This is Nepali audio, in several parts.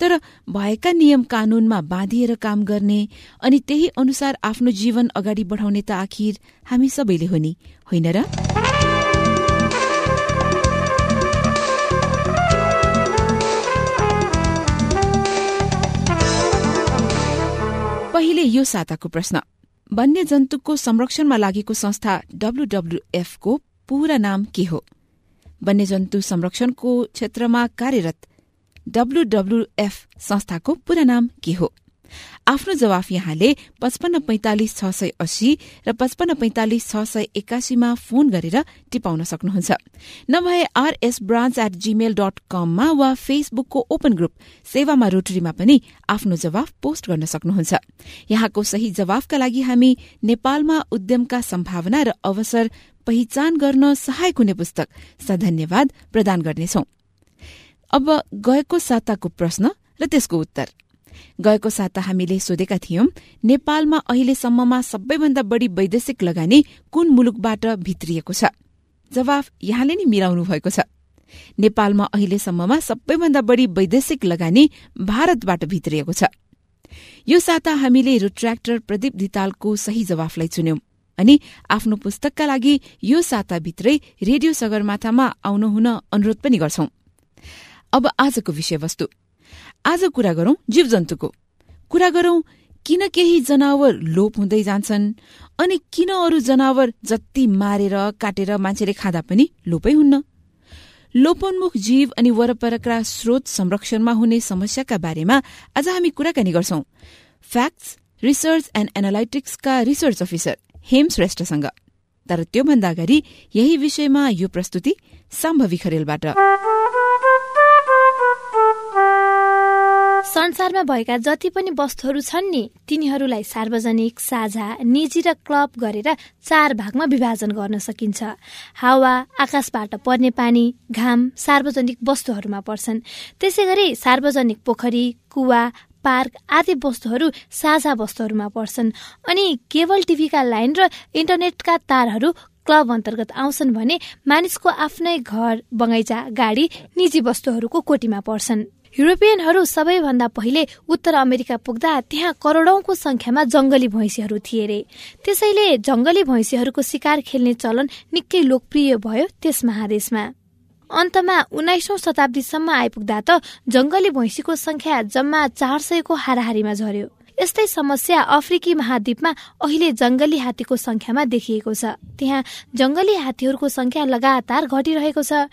तर भएका नियम कानूनमा बाँधिएर काम गर्ने अनि त्यही अनुसार आफ्नो जीवन अगाडि बढाउने त आखिर हामी सबैले हो नि होइन र? पहिले यो साताको प्रश्न। वन्यजन्तुको संरक्षणमा लागेको संस्था डब्लूडब्लूएफको पूरा नाम के हो? वन्यजन्तु संरक्षणको क्षेत्रमा कार्यरत डब्लूडब्लूएफ संस्थाको पूरा नाम के हो? आफ्नो जवाफ यहाँले पचपन्न पैंतालिस छ सय अस्सी र पचपन्न पैंतालिस छ सय एकासीमा फोन गरेर टिपाउन सक्नुहुन्छ। नभए RS branch at Gmail dot कममा वा फेसबुकको ओपन ग्रुप सेवामा रोटरीमा पनि आफ्नो जवाफ पोस्ट गर्न सक्नुहुन्छ। यहाँको सही जवाफका लागि हामी नेपालमा उद्यमका सम्भावना र अवसर पहिचान गर्न सहायक हुने पुस्तक सधन्यवाद प्रदान गर्नेछौं। अब गएको साताको प्रश्न र त्यसको उत्तर। गएको साता हामीले सोधेका थियौं नेपालमा अहिलेसम्ममा सबैभन्दा बढ़ी वैदेशिक लगानी कुन मुलुकबाट भित्रिएको छ? जवाफ यहाँले नै मिलाउनु भएको छ। नेपालमा अहिलेसम्ममा सबैभन्दा बढ़ी वैदेशिक लगानी भारतबाट भित्रिएको छ। यो साता हामीले रोट्र्याक्टर प्रदीप धितालको सही जवाफलाई चुन्यौं अनि आफ्नो पुस्तकका लागि यो साताभित्रै रेडियो सगरमाथामा आउनुहुन अनुरोध पनि गर्छौं। अब आजको विषयवस्तु। आज कुरा गरौं जीवजन्तुको। कुरा गरौं किन केही जनावर लोप हुँदै जान्छन् अनि किन अरू जनावर जति मारेर काटेर मान्छेले खाँदा पनि लोपै हुन्न? लोपोन्मुख जीव अनि वरपरका स्रोत संरक्षणमा हुने समस्याका बारेमा आज हामी कुराकानी गर्छौं। फ्याक्ट्स रिसर्च एण्ड एनालाइटिक्सका रिसर्च अफिसर हेम श्रेष्ठसँग। तर त्योभन्दा अगाडि यही विषयमा यो प्रस्तुति सम्भवी खरेलबाट। संसारमा भएका जति पनि वस्तुहरू छन् नि तिनीहरूलाई सार्वजनिक साझा निजी र क्लब गरेर चार भागमा विभाजन गर्न सकिन्छ। हावा आकाशबाट पर्ने पानी घाम सार्वजनिक वस्तुहरूमा पर्छन्। त्यसै गरी सार्वजनिक पोखरी कुवा पार्क आदि वस्तुहरू साझा वस्तुहरूमा पर्छन्। अनि केबल टिभीका लाइन र इन्टरनेटका तारहरू क्लब अन्तर्गत आउँछन् भने मानिसको आफ्नै घर बगैँचा गाडी निजी वस्तुहरूको कोटीमा पर्छन्। युरोपियनहरू सबैभन्दा पहिले उत्तर अमेरिका पुग्दा त्यहाँ करोडौंको संख्यामा जंगली भैँसीहरू थिए रे। त्यसैले जंगली भैँसीहरूको शिकार खेल्ने चलन निकै लोकप्रिय भयो त्यस महादेशमा। अन्तमा उन्नाइसौं शताब्दीसम्म आइपुग्दा त जंगली भैँसीको संख्या जम्मा चार सयको हाराहारीमा झर्यो यस्तै समस्या अफ्रिकी महाद्वीपमा अहिले जंगली हात्तीको संख्यामा देखिएको छ। त्यहाँ जंगली हात्तीहरूको संख्या लगातार घटिरहेको छ।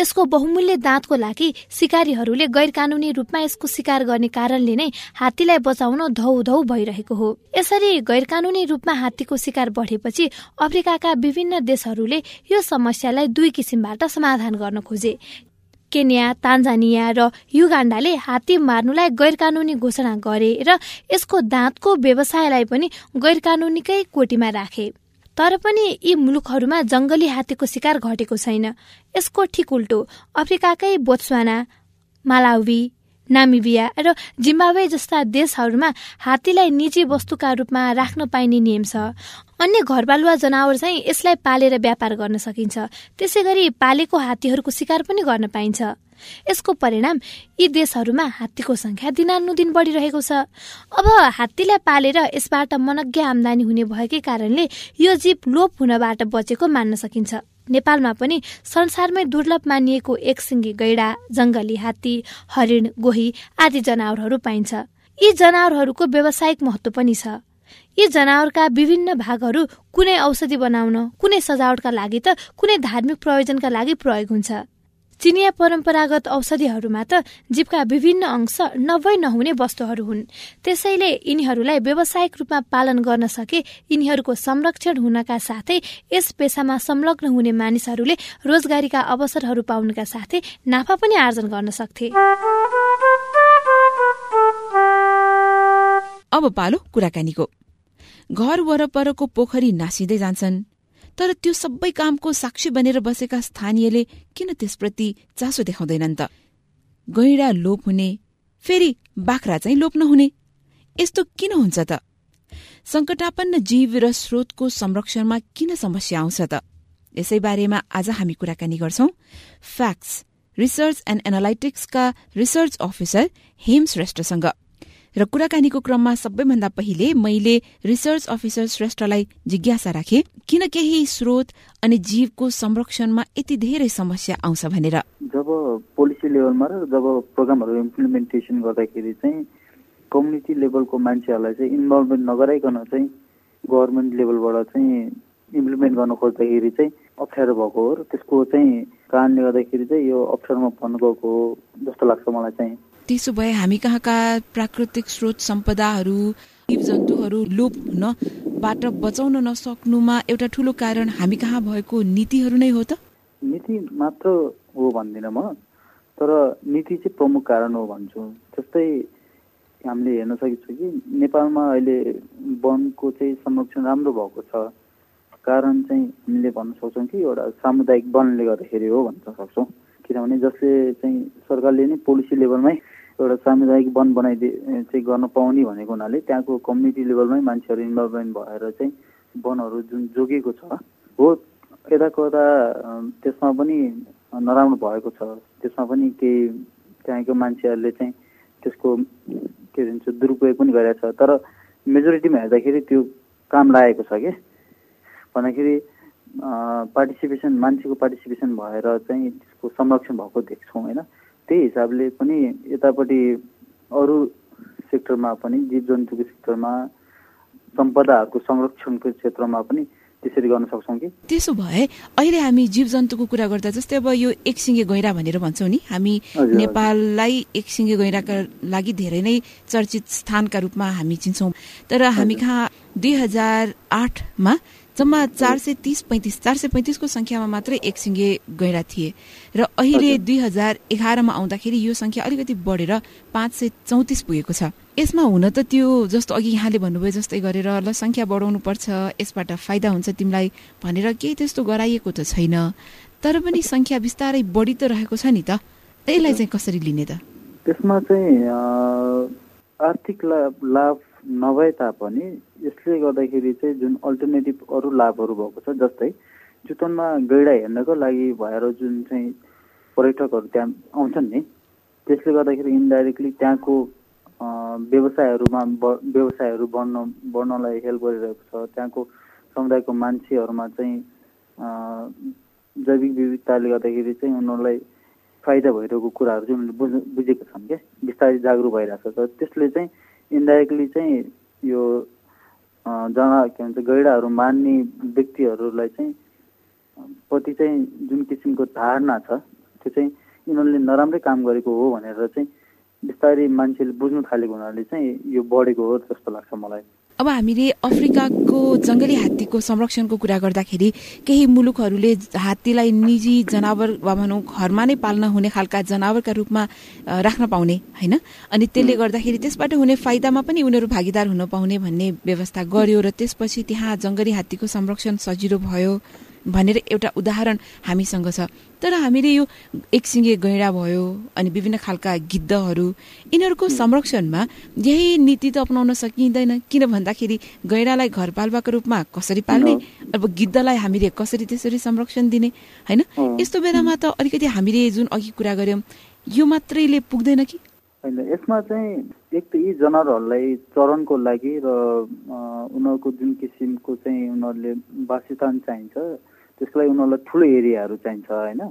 यसको बहुमूल्य दाँतको लागि सिकारीहरूले गैर कानूनी रूपमा यसको शिकार गर्ने कारणले नै हात्तीलाई बचाउन धौ भइरहेको हो। यसरी गैर कानूनी रूपमा हात्तीको शिकार बढेपछि अफ्रिकाका विभिन्न देशहरूले यो समस्यालाई दुई किसिमबाट समाधान गर्न खोजे। केन्या तान्जानिया र युगाण्डाले हात्ती मार्नुलाई गैर कानूनी घोषणा गरे र यसको दाँतको व्यवसायलाई पनि गैर कानूनीकै कोटीमा राखे। तर पनि यी मुलुकहरूमा जंगली हात्तीको शिकार घटेको छैन। यसको ठिक उल्टो अफ्रिकाकै बोत्सवाना मालावी नामिबिया र जिम्बावे जस्ता देशहरूमा हात्तीलाई निजी वस्तुका रूपमा राख्न पाइने नियम छ। अन्य घरबालुवा जनावर चाहिँ यसलाई पालेर व्यापार गर्न सकिन्छ। त्यसै गरी पालेको हात्तीहरूको शिकार पनि गर्न पाइन्छ। यसको परिणाम यी देशहरूमा हात्तीको संख्या दिनानुदिन बढिरहेको छ। अब हात्तीलाई पालेर यसबाट मनज्ञ आमदानी हुने भएकै कारणले यो जीव लोप हुनबाट बचेको मान्न सकिन्छ। नेपालमा पनि संसारमै दुर्लभ मानिएको एकसिङ्गी गैडा जंगली हात्ती हरिण गोही आदि जनावरहरू पाइन्छ। यी जनावरहरूको व्यावसायिक महत्व पनि छ। यी जनावरका विभिन्न भागहरू कुनै औषधि बनाउन कुनै सजावटका लागि त कुनै धार्मिक प्रयोजनका लागि प्रयोग हुन्छ। चिनिया परम्परागत औषधिहरूमा त जीवका विभिन्न अंश नभई नहुने वस्तुहरू हुन्। त्यसैले यिनीहरूलाई व्यावसायिक रूपमा पालन गर्न सके यिनीहरूको संरक्षण हुनका साथै यस पेसामा संलग्न हुने मानिसहरूले रोजगारीका अवसरहरू पाउनका साथै नाफा पनि आर्जन गर्न सक्थे। अब पालो कुराकानीको। घर वरपरको पोखरी नासिँदै जान्छन्। तर त्यो सबै कामको साक्षी बनेर बसेका स्थानीयले किन त्यसप्रति चासो देखाउँदैनन् त? गैडा लोप हुने फेरि बाख्रा चाहिँ लोप नहुने। यस्तो किन हुन्छ त? संकटापन्न जीव र स्रोतको संरक्षणमा किन समस्या आउँछ त? यसै बारेमा आज हामी कुराकानी गर्छौं। फ्याक्स रिसर्च एण्ड एनालाइटिक्सका रिसर्च अफिसर हेम श्रेष्ठसँग र कुराकानीको क्रममा सबैभन्दा पहिले मैले रिसर्च अफिसर श्रेष्ठलाई जिज्ञासा राखे किन केही स्रोत अनि जीवको संरक्षणमा यति धेरै समस्या आउँछ भनेर। जब पोलिसी लेभलमा र जब प्रोग्रामहरू इम्प्लिमेन्टेसन गर्दाखेरि चाहिँ कम्युनिटी लेभलको मान्छेहरूलाई चाहिँ इन्भल्भमेन्ट नगराइकन चाहिँ गभर्मेन्ट लेभलबाट चाहिँ इम्प्लिमेन्ट गर्न खोज्दाखेरि चाहिँ अप्ठ्यारो भएको हो र त्यसको चाहिँ कारणले गर्दाखेरि चाहिँ यो अप्ठ्यारोमा पर्नु गएको हो जस्तो लाग्छ मलाई चाहिँ। त्यसो भए हामी कहाँका प्राकृतिक स्रोत सम्पदाहरू जीव जन्तुहरू लोप हुनबाट बचाउन नसक्नुमा एउटा ठुलो कारण हामी कहाँ भएको नीतिहरू नै हो त? नीति मात्र हो भन्दिनँ म तर नीति चाहिँ प्रमुख कारण हो भन्छु। जस्तै हामीले हेर्न सकिन्छ कि नेपालमा अहिले वनको चाहिँ संरक्षण राम्रो भएको छ। कारण चाहिँ हामीले भन्न सक्छौँ कि एउटा सामुदायिक वनले गर्दाखेरि हो भन्न सक्छौँ। किनभने जसले चाहिँ सरकारले नै पोलिसी लेभलमै एउटा सामुदायिक वन बनाइदिए चाहिँ गर्न पाउने भनेको हुनाले त्यहाँको कम्युनिटी लेभलमै मान्छेहरू इन्भल्भमेन्ट भएर चाहिँ वनहरू जुन जोगिएको छ हो यता कता त्यसमा पनि नराम्रो भएको छ। त्यसमा पनि केही त्यहाँको मान्छेहरूले चाहिँ त्यसको के भन्छ दुरुपयोग पनि गरेको छ। तर मेजोरिटीमा हेर्दाखेरि त्यो काम लागेको छ कि? भन्दाखेरि पार्टिसिपेसन मान्छेको पार्टिसिपेसन भएर चाहिँ त्यसको संरक्षण भएको देख्छौँ होइन? त्यही हिसाबले पनि यतापट्टि अरू सेक्टरमा पनि जीव जन्तुको सेक्टरमा सम्पदाहरूको संरक्षणको क्षेत्रमा पनि त्यसरी गर्न सक्छौँ कि? त्यसो भए अहिले हामी जीव जन्तुको कुरा गर्दा जस्तै अब यो एकसिङ्गे गैँडा भनेर भन्छौँ नि हामी नेपाललाई एकसिङ्गे गैँडाका लागि धेरै नै चर्चित स्थानका रूपमा हामी चिन्छौँ। तर हामी कहाँ दुई हजार आठमा जम्मा चार सय तिस पैँतिस चार सय पैँतिसको संख्यामा मात्रै एक सिङ्गे गैँडा थिए। र अहिले दुई हजार एघारमा आउँदाखेरि यो संख्या अलिकति बढेर पाँच सय चौतिस पुगेको छ। यसमा हुन त त्यो जस्तो अघि यहाँले भन्नुभयो जस्तै गरेर ल संख्या बढाउनु पर्छ यसबाट फाइदा हुन्छ तिमीलाई भनेर केही त्यस्तो गराइएको त छैन। तर पनि संख्या बिस्तारै बढी त रहेको छ नि त। यसलाई चाहिँ कसरी लिने त? त्यसमा चाहिँ आर्थिक लाभ नभए तापनि यसले गर्दाखेरि चाहिँ जुन अल्टरनेटिभ अरू लाभहरू भएको छ जस्तै जुटनमा गैडा हेर्नको लागि भएर जुन चाहिँ पर्यटकहरू त्यहाँ आउँछन् नि त्यसले गर्दाखेरि इन्डाइरेक्टली त्यहाँको व्यवसायहरूमा व्यवसायहरू बढ्न बढ्नलाई हेल्प गरिरहेको छ। त्यहाँको समुदायको मान्छेहरूमा चाहिँ जैविक विविधताले गर्दाखेरि चाहिँ उनीहरूलाई फाइदा भइरहेको कुराहरू चाहिँ उनीहरूले बुझ बुझेको छन् क्या बिस्तारै जागरुक भइरहेको छ। त्यसले चाहिँ इन्डाइरेक्टली चाहिँ यो जना के भन्छ गैडाहरू मान्ने व्यक्तिहरूलाई चाहिँ प्रति चाहिँ जुन किसिमको धारणा छ त्यो चाहिँ यिनीहरूले नराम्रै काम गरेको हो भनेर चाहिँ बिस्तारै मान्छेले बुझ्नु थालेको हुनाले चाहिँ यो बढेको हो जस्तो लाग्छ मलाई। अब हामीले अफ्रिकाको जङ्गली हात्तीको संरक्षणको कुरा गर्दाखेरि केही मुलुकहरूले हात्तीलाई निजी जनावर वा भनौँ घरमा नै पाल्न हुने खालका जनावरका रूपमा राख्न पाउने होइन? अनि त्यसले गर्दाखेरि त्यसबाट हुने फाइदामा पनि उनीहरू भागीदार हुन पाउने भन्ने व्यवस्था गर्यो र त्यसपछि त्यहाँ जङ्गली हात्तीको संरक्षण सजिलो भयो। भनेर एउटा उदाहरण हामीसँग छ। तर हामीले यो एकसिङ्गे गैँडा भयो अनि विभिन्न खालका गिद्धहरू यिनीहरूको संरक्षणमा यही नीति त अप्नाउन सकिँदैन। किन भन्दाखेरि गैँडालाई घरपालुवाको रूपमा कसरी पाल्ने अब गिद्धलाई हामीले कसरी त्यसरी संरक्षण दिने होइन? यस्तो बेलामा त अलिकति हामीले जुन अघि कुरा गर्यौँ यो मात्रैले पुग्दैन कि? होइन यसमा चाहिँ एक त यी जनावरहरूलाई चरणको लागि र उनीहरूको जुन किसिमको चाहिँ उनीहरूले वासस्थान चाहिन्छ त्यसको लागि उनीहरूलाई ठुलो एरियाहरू चाहिन्छ होइन?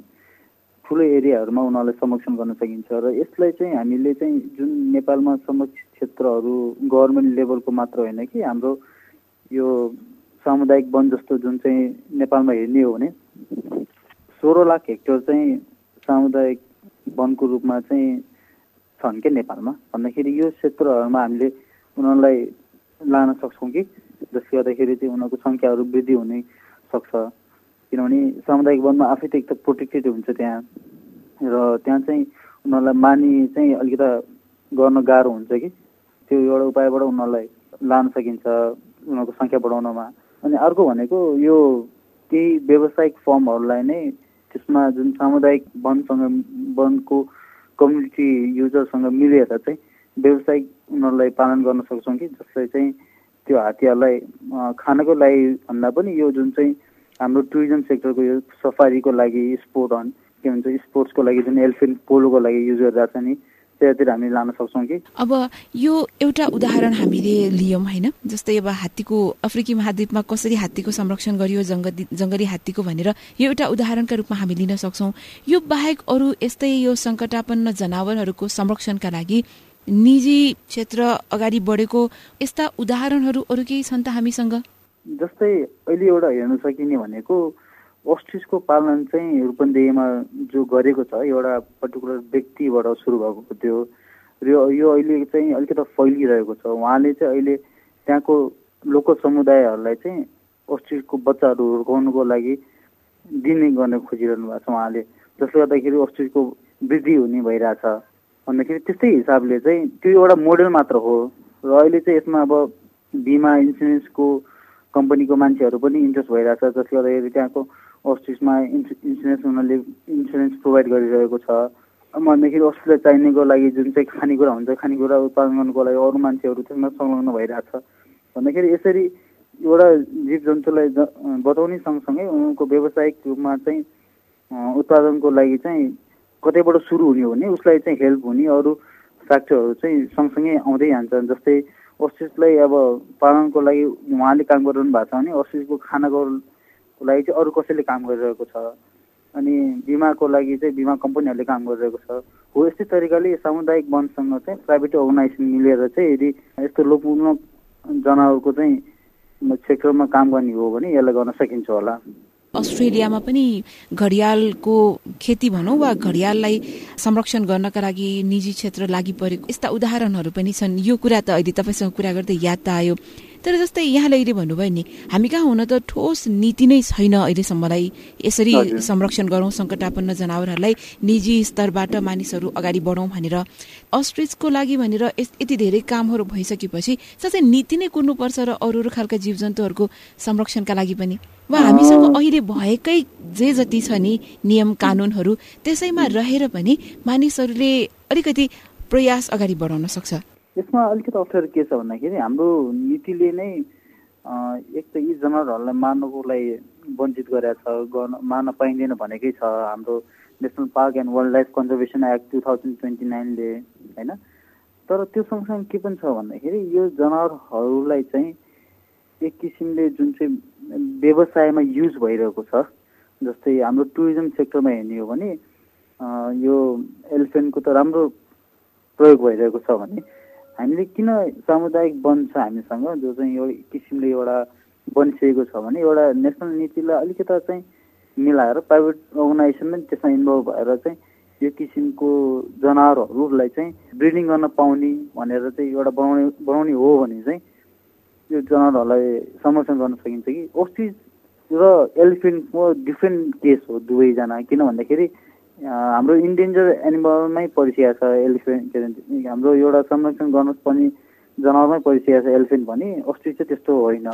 ठुलो एरियाहरूमा उनीहरूलाई संरक्षण गर्न सकिन्छ र यसलाई चाहिँ हामीले चाहिँ जुन नेपालमा संरक्षित क्षेत्रहरू गभर्मेन्ट लेभलको मात्र होइन कि हाम्रो यो सामुदायिक वन जस्तो जुन चाहिँ नेपालमा हेर्ने हो भने सोह्र लाख हेक्टर चाहिँ सामुदायिक वनको रूपमा चाहिँ छन् क्या नेपालमा? भन्दाखेरि यो क्षेत्रहरूमा हामीले उनीहरूलाई लान सक्छौँ कि? जसले गर्दाखेरि चाहिँ उनीहरूको सङ्ख्याहरू वृद्धि हुने सक्छ। किनभने सामुदायिक वनमा आफै त एक त प्रोटेक्टेड हुन्छ त्यहाँ। र त्यहाँ चाहिँ उनीहरूलाई मानि चाहिँ अलिकति गर्न गाह्रो हुन्छ कि। त्यो एउटा उपायबाट उनीहरूलाई लान सकिन्छ उनीहरूको सङ्ख्या बढाउनमा। अनि अर्को भनेको यो केही व्यावसायिक फर्महरूलाई नै त्यसमा जुन सामुदायिक वनसँग वनको कम्युनिटी युजरसँग मिलेर चाहिँ व्यावसायिक उनीहरूलाई पालन गर्न सक्छौँ कि। जसले चाहिँ त्यो हात्तीहरूलाई खानको लागि भन्दा पनि यो जुन चाहिँ हाम्रो टुरिज्म सेक्टरको यो सफारीको लागि स्पोर्ट अन के भन्छ स्पोर्ट्सको लागि जुन एलिफेन्ट पोलोको लागि युज गरिरहेको छ नि त्यतातिर हामी लान सक्छौँ कि? अब यो एउटा उदाहरण हामीले लियौँ होइन? जस्तै अब हात्तीको अफ्रिकी महाद्वीपमा कसरी हात्तीको संरक्षण गरियो जङ्गली हात्तीको भनेर यो एउटा उदाहरणका रूपमा हामी लिन सक्छौँ। यो बाहेक अरू यस्तै यो सङ्कटापन्न जनावरहरूको संरक्षणका लागि निजी क्षेत्र अगाडि बढेको यस्ता उदाहरणहरू अरू केही छन् त हामीसँग? जस्तै अहिले एउटा हेर्न सकिने भनेको ओस्ट्रिचको पालन चाहिँ रूपन्देहीमा जो गरेको छ एउटा पर्टिकुलर व्यक्तिबाट सुरु भएको थियो। र यो अहिले चाहिँ अलिकति फैलिरहेको छ। उहाँले चाहिँ अहिले त्यहाँको लोकल समुदायहरूलाई चाहिँ ओस्ट्रिचको बच्चाहरू हुर्काउनुको लागि दिने गर्न खोजिरहनु भएको छ उहाँले। जसले गर्दाखेरि ओस्ट्रिचको वृद्धि हुने भइरहेछ। भन्दाखेरि त्यस्तै हिसाबले चाहिँ त्यो एउटा मोडेल मात्र हो। र अहिले चाहिँ यसमा अब बिमा इन्सुरेन्सको कम्पनीको मान्छेहरू पनि इन्ट्रेस्ट भइरहेछ जसले गर्दाखेरि त्यहाँको अस्टिसमा इन्सुरेन्स उनीहरूले इन्सुरेन्स प्रोभाइड गरिरहेको छ। भन्दाखेरि अस्ट्रेलिया चाहिनेको लागि जुन चाहिँ खानेकुरा हुन्छ खानेकुरा उत्पादन गर्नुको लागि अरू मान्छेहरू त्यसमा संलग्न भइरहेछ। भन्दाखेरि यसरी एउटा जीव जन्तुलाई बचाउने सँगसँगै उनको व्यावसायिक रूपमा चाहिँ उत्पादनको लागि चाहिँ कतैबाट सुरु हुने हो भने उसलाई चाहिँ हेल्प हुने अरू फ्याक्टरहरू चाहिँ सँगसँगै आउँदै जान्छ जस्तै अस्तिसलाई अब पालनको लागि उहाँले काम गरिरहनु भएको छ भने अस्तिसको खानाको लागि चाहिँ अरू कसैले काम गरिरहेको छ? अनि बिमाको लागि चाहिँ बिमा कम्पनीहरूले काम गरिरहेको छ। हो यस्तै तरिकाले सामुदायिक वनसँग चाहिँ प्राइभेट अर्गनाइजेसन मिलेर चाहिँ यदि यस्तो लोकमूलक जनावरको चाहिँ क्षेत्रमा काम गर्ने हो भने यसलाई गर्न सकिन्छ होला। अस्ट्रेलियामा पनि घडियालको खेती भनौँ वा घडियाललाई संरक्षण गर्नका लागि निजी क्षेत्र लागि परेको यस्ता उदाहरणहरू पनि छन्। यो कुरा त अहिले तपाईँसँग कुरा गर्दै याद त आयो। तर जस्तै यहाँले अहिले भन्नुभयो नि हामी कहाँ हुन त ठोस नीति नै छैन अहिलेसम्मलाई। यसरी संरक्षण गरौँ सङ्कटापन्न जनावरहरूलाई निजी स्तरबाट मानिसहरू अगाडि बढौँ भनेर। अस्ट्रिचको लागि भनेर यति धेरै कामहरू भइसकेपछि साँच्चै नीति नै कुर्नुपर्छ र अरू अरू खालका जीव जन्तुहरूको संरक्षणका लागि पनि। वा हामीसँग अहिले भएकै जे जति छ नि नियम कानुनहरू त्यसैमा रहेर पनि मानिसहरूले अलिकति प्रयास अगाडि बढाउन सक्छ। यसमा अलिकति अप्ठ्यारो के छ भन्दाखेरि हाम्रो नीतिले नै एक त यी जनावरहरूलाई मार्नको लागि वञ्चित गरेका छ गर्न मार्न पाइँदैन भनेकै छ हाम्रो national park and wildlife conservation act two thousand twenty नाइनले होइन? तर त्यो सँगसँगै के पनि छ भन्दाखेरि यो जनावरहरूलाई चाहिँ एक किसिमले जुन चाहिँ व्यवसायमा युज भइरहेको छ जस्तै हाम्रो टुरिज्म सेक्टरमा हेर्ने हो भने यो एलिफेन्टको त राम्रो प्रयोग भइरहेको छ भने हामीले किन सामुदायिक वन छ हामीसँग जो चाहिँ एउटा किसिमले एउटा बनिसकेको छ भने एउटा नेसनल नीतिलाई अलिकता चाहिँ मिलाएर प्राइभेट अर्गनाइजेसन पनि त्यसमा इन्भल्भ भएर चाहिँ यो किसिमको जनावरहरूलाई चाहिँ ब्रिडिङ गर्न पाउने भनेर चाहिँ एउटा बनाउने बनाउने हो भने चाहिँ यो जनावरहरूलाई संरक्षण गर्न सकिन्छ कि? ओस्टिज र एलिफेन्टको डिफ्रेन्ट केस हो दुवैजना। किन भन्दाखेरि हाम्रो इन्डेन्जर एनिमलमै परिसकेको छ एलिफेन्ट हाम्रो एउटा संरक्षण गर्नुपर्ने जनावरमै परिसकेको छ एलिफेन्ट भने अस्ति चाहिँ त्यस्तो होइन।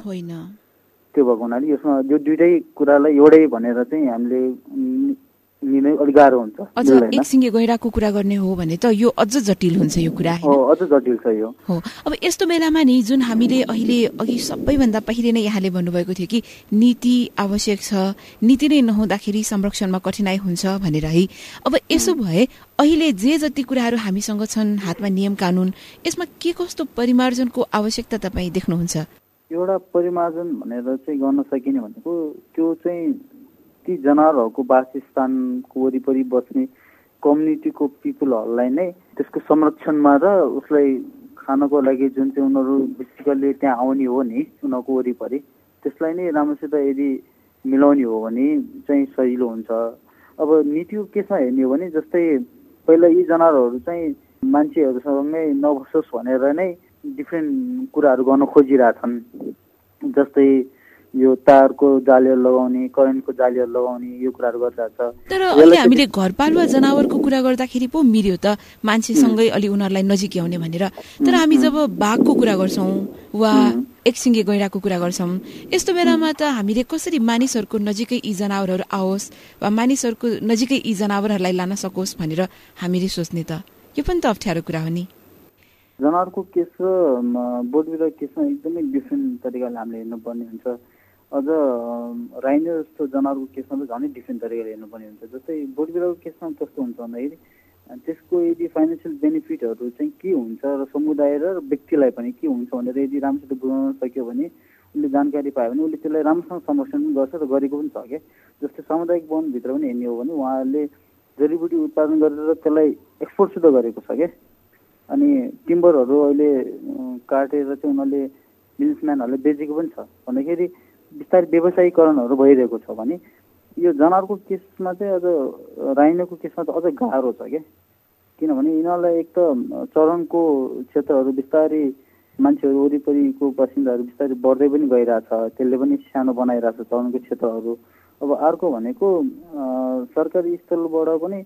त्यो भएको हुनाले यसमा यो दुइटै कुरालाई एउटै भनेर चाहिँ हामीले लिनै अलिक गाह्रो हुन्छ। एक सिङ्गे गैराको कुरा गर्ने हो भने त यो अझ जटिल हुन्छ यो कुरा अझ जटिल छ यो। हो। अब यस्तो बेलामा नि जुन हामीले अहिले अघि सबैभन्दा पहिले नै यहाँले भन्नुभएको थियो कि नीति आवश्यक छ नीति नै नहुँदाखेरि संरक्षणमा कठिनाई हुन्छ भनेर है। अब यसो भए अहिले जे जति कुराहरू हामीसँग छन् हातमा नियम कानुन यसमा के कस्तो परिमार्जनको आवश्यकता तपाईँ देख्नुहुन्छ? एउटा परिमार्जन भनेर चाहिँ गर्न सकिने भनेको त्यो चाहिँ ती जनावरहरूको वासस्थानको वरिपरि बस्ने कम्युनिटीको पिपुलहरूलाई नै त्यसको संरक्षणमा र उसलाई खानको लागि जुन चाहिँ उनीहरू बेसिकल्ली त्यहाँ आउने हो नि उनीहरूको वरिपरि त्यसलाई नै राम्रोसित यदि मिलाउने हो भने चाहिँ सजिलो हुन्छ। अब नीति केसमा हेर्ने हो भने जस्तै पहिला यी जनावरहरू चाहिँ मान्छेहरूसँगै नबसोस् भनेर नै डिफ्रेन्ट कुराहरू गर्न खोजिरहेछन्। जस्तै यो तारको जालीहरू लगाउने करेन्टको जालीहरू लगाउने यो कुराहरू गरिरहेको छ। तर अहिले हामीले घरपालुवा जनावरको कुरा गर्दाखेरि पो मिल्यो त। मान्छेसँगै अलि उनीहरूलाई नजिक आउने भनेर। तर हामी जब बाघको कुरा गर्छौँ वा एकसिङ्गे गैँडाको कुरा गर्छौँ यस्तो बेलामा त हामीले कसरी मानिसहरूको नजिकै यी जनावरहरू आओस् वा मानिसहरूको नजिकै यी जनावरहरूलाई लान सकोस् भनेर हामीले सोच्ने त। यो पनि त अप्ठ्यारो कुरा हो नि। जनावरको केस र बोट बिरुवा केसमा एकदमै डिफ्रेन्ट तरिकाले हामीले हेर्नुपर्ने हुन्छ। अझ राइनो जस्तो जनावरको केसमा त झनै डिफ्रेन्ट तरिकाले हेर्नुपर्ने हुन्छ। जस्तै बोट बिरुवाको केसमा कस्तो हुन्छ भन्दाखेरि त्यसको यदि फाइनेन्सियल बेनिफिटहरू चाहिँ के हुन्छ र समुदाय र व्यक्तिलाई पनि के हुन्छ भनेर यदि राम्रोसित बुझाउन सक्यो भने उसले जानकारी पायो भने उसले त्यसलाई राम्रोसँग संरक्षण पनि गर्छ र गरेको पनि छ क्या। जस्तै सामुदायिक वनभित्र पनि हेर्ने हो भने उहाँहरूले जडीबुटी उत्पादन गरेर त्यसलाई एक्सपोर्ट सुध गरेको छ क्या। अनि टिम्बरहरू अहिले काटेर चाहिँ उनीहरूले बिजनेसम्यानहरूले बेचेको पनि छ। भन्दाखेरि बिस्तारै व्यवसायीकरणहरू भइरहेको छ भने यो जनावरको केसमा चाहिँ अझ राइनोको केसमा त अझ गाह्रो छ क्या। किनभने यिनीहरूलाई एक त चरणको क्षेत्रहरू बिस्तारै मान्छेहरू वरिपरिको बासिन्दाहरू बिस्तारै बढ्दै पनि गइरहेछ त्यसले पनि सानो बनाइरहेछ चरणको क्षेत्रहरू। अब अर्को भनेको सरकारी स्थलबाट पनि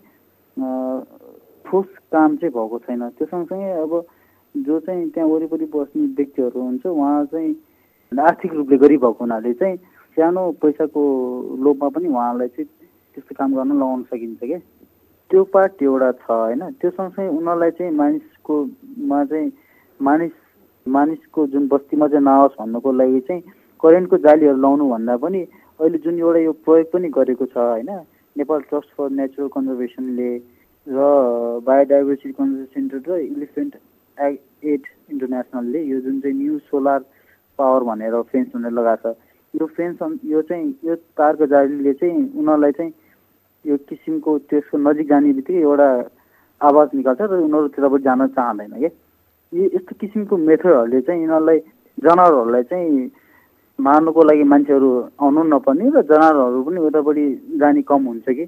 ठोस काम चाहिँ भएको छैन। त्यो सँगसँगै अब जो चाहिँ त्यहाँ वरिपरि बस्ने व्यक्तिहरू हुन्छ उहाँ चाहिँ आर्थिक रूपले गरिरहेको हुनाले चाहिँ सानो पैसाको लोभमा पनि उहाँलाई चाहिँ त्यस्तो काम गर्न लगाउन सकिन्छ क्या त्यो पार्ट एउटा छ होइन? त्यो सँगसँगै उनीहरूलाई चाहिँ मानिसकोमा चाहिँ मानिस मानिसको जुन बस्तीमा चाहिँ नआओस् भन्नको लागि चाहिँ करेन्टको जालीहरू लाउनु भन्दा पनि अहिले जुन एउटा यो प्रयोग पनि गरेको छ होइन? नेपाल ट्रस्ट फर नेचुरल कन्जर्भेसनले र बायोडाइभर्सिटी कन्जर्भेसन सेन्टर र इलिफेन्ट एड इन्टरनेसनलले यो जुन चाहिँ न्यू सोलर पावर भनेर फेन्स हुने लगाएको छ। यो फेन्स यो चाहिँ यो तारको जालीले चाहिँ उनीहरूलाई चाहिँ यो किसिमको त्यसको नजिक जाने बित्तिकै एउटा आवाज निकाल्छ र उनीहरू त्यतापट्टि जान चाहँदैन क्या यो यस्तो किसिमको मेथडहरूले चाहिँ यिनीहरूलाई जनावरहरूलाई चाहिँ मार्नुको लागि मान्छेहरू आउनु नपर्ने र जनावरहरू पनि उतापट्टि जाने कम हुन्छ कि?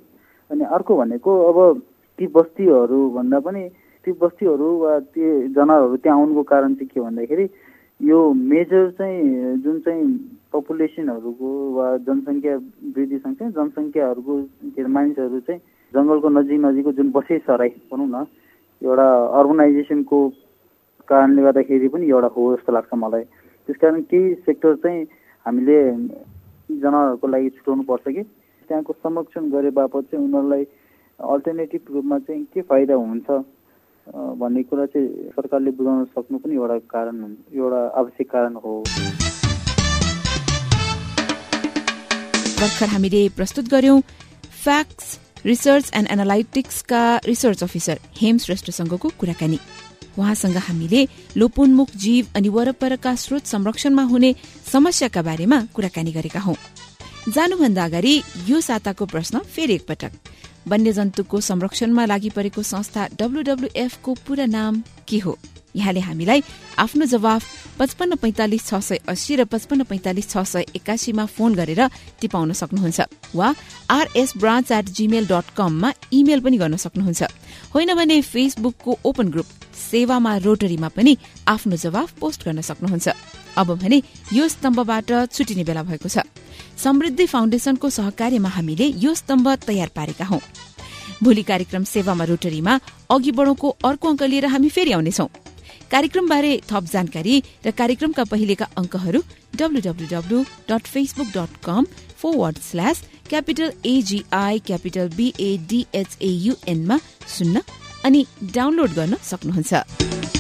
अनि अर्को भनेको अब ती बस्तीहरू भन्दा पनि ती बस्तीहरू वा ती जनावरहरू त्यहाँ आउनुको कारण चाहिँ के भन्दाखेरि यो मेजर चाहिँ जुन चाहिँ पपुलेसनहरूको वा जनसङ्ख्या वृद्धि सँगसँगै जनसङ्ख्याहरूको के अरे मानिसहरू चाहिँ जङ्गलको नजिक नजिकको जुन बसै सराई भनौँ न एउटा अर्गनाइजेसनको कारणले गर्दाखेरि पनि एउटा हो जस्तो लाग्छ मलाई। त्यस कारण केही सेक्टर चाहिँ हामीले जनावरहरूको लागि छुट्याउनु पर्छ कि। त्यहाँको संरक्षण गरे बापत चाहिँ उनीहरूलाई अल्टरनेटिभ रूपमा चाहिँ के फाइदा हुन्छ? भन्ने कुरा चाहिँ सरकारले बुझाउन सक्नु पनि एउटा कारण एउटा आवश्यक कारण हो। भर्खर हामीले प्रस्तुत गर्यौं फ्याक्स रिसर्च एन्ड एनालाइटिक्सका रिसर्च अफिसर हेम श्रेष्ठसँगको कुराकानी। उहाँसँग हामीले लोपोन्मुख जीव अनि वरपरका स्रोत संरक्षणमा हुने समस्याका बारेमा कुराकानी गरेका हौं। जानुभन्दा अगाडि यो साताको प्रश्न फेरि एकपटक। वन्यजन्तुको संरक्षणमा लागि परेको संस्था डब्लूडब्लूएफको पूरा नाम के हो? यहाँले हामीलाई आफ्नो जवाफ पचपन्न पैंतालिस छ सय अस्सी र पचपन्न पैंतालिस छ सय एकासीमा फोन गरेर टिपाउन सक्नुहुन्छ वा RS branch at Gmail dot कममा इमेल पनि गर्न सक्नुहुन्छ। होइन भने फेसबुकको ओपन ग्रुप सेवामा रोटरीमा पनि आफ्नो जवाफ पोस्ट गर्न सक्नुहुन्छ। अब भने यो स्तम्भबाट छुटिने बेला भएको छ। समृद्धि फाउन्डेशनको सहकार्यमा हामीले यो स्तम्भ तयार पारेका हौ। भोलि कार्यक्रम सेवामा रोटरीमा अघि बढौँको अर्को अङ्क लिएर हामी फेरि आउनेछौ। कार्यक्रमबारे थप जानकारी र कार्यक्रमका पहिलेका अङ्कहरू W W W dot Facebook dot com forward slash capital सुन्न अनि डाउनलोड गर्न सक्नुहुन्छ।